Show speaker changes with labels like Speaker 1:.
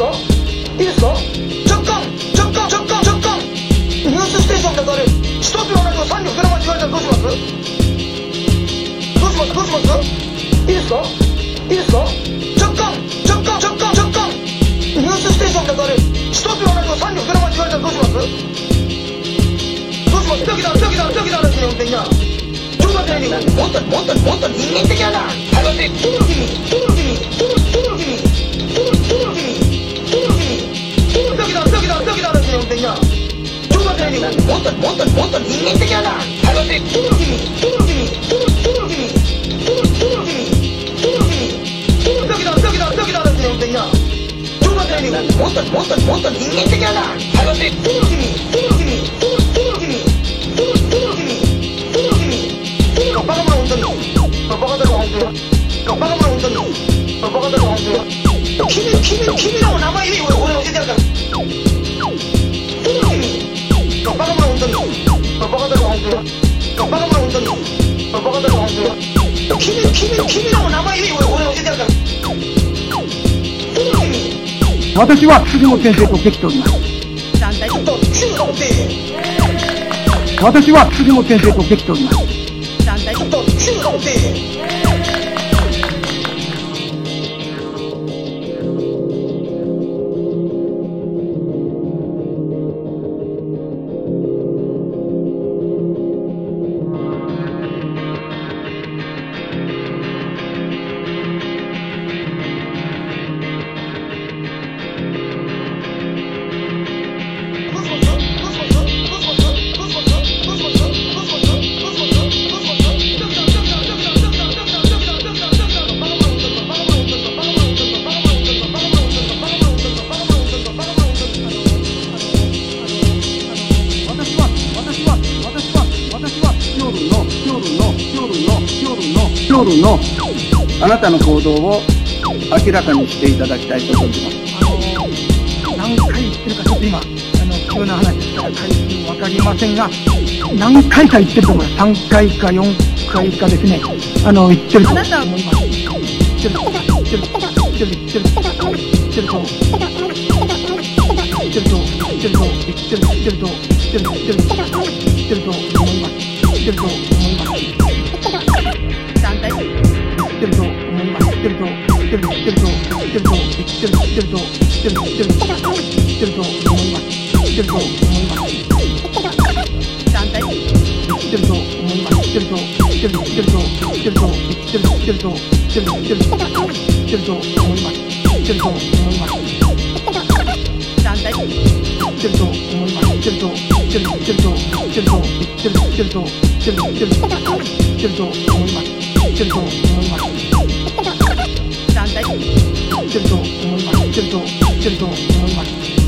Speaker 1: ぞ。いいですかんちょっかんちょっかんちょっかん。ニュースステーションだかれ一つの話を三両膨らまし言われたらどうします？どうします？どうします？いいですぞ。いいですかんちょっかんちょニュースステーションだかる。一つの話を三両膨らまし言われたらどうします？どうします？だけだだけだだけだですよ的なちょっと待ってもっともっともっと人間的な。話話してトゥルキにトゥルキよりもっともっともっと人間的だトロフィートロフィートロトロフィートロトロフィートロフィートロトロフィートロフィートロフィートロトロフィートロト
Speaker 2: ロ
Speaker 1: フィートロフィートロにバカだ君の名前で俺俺教えてやるから。私は鶴本先生とできております。私は鶴本先生とできております。夜の夜のあなたの行動を明らかにしていただきたいと思いますあの何回言ってるかちょっと今あの急な話ですから回数分かりませんが何回か言ってると思います3回か4回かですねあの言ってると思います言ってる言ってる言ってる言ってる言ってると言ってると言ってると言ってると言ってると言ってると言ってると言ってるとってるす言ってると chân rộ chân rộ chân rộ chân rộ chân rộ 这里动我们的木马哈哈哈哈哈哈哈哈哈哈哈哈哈哈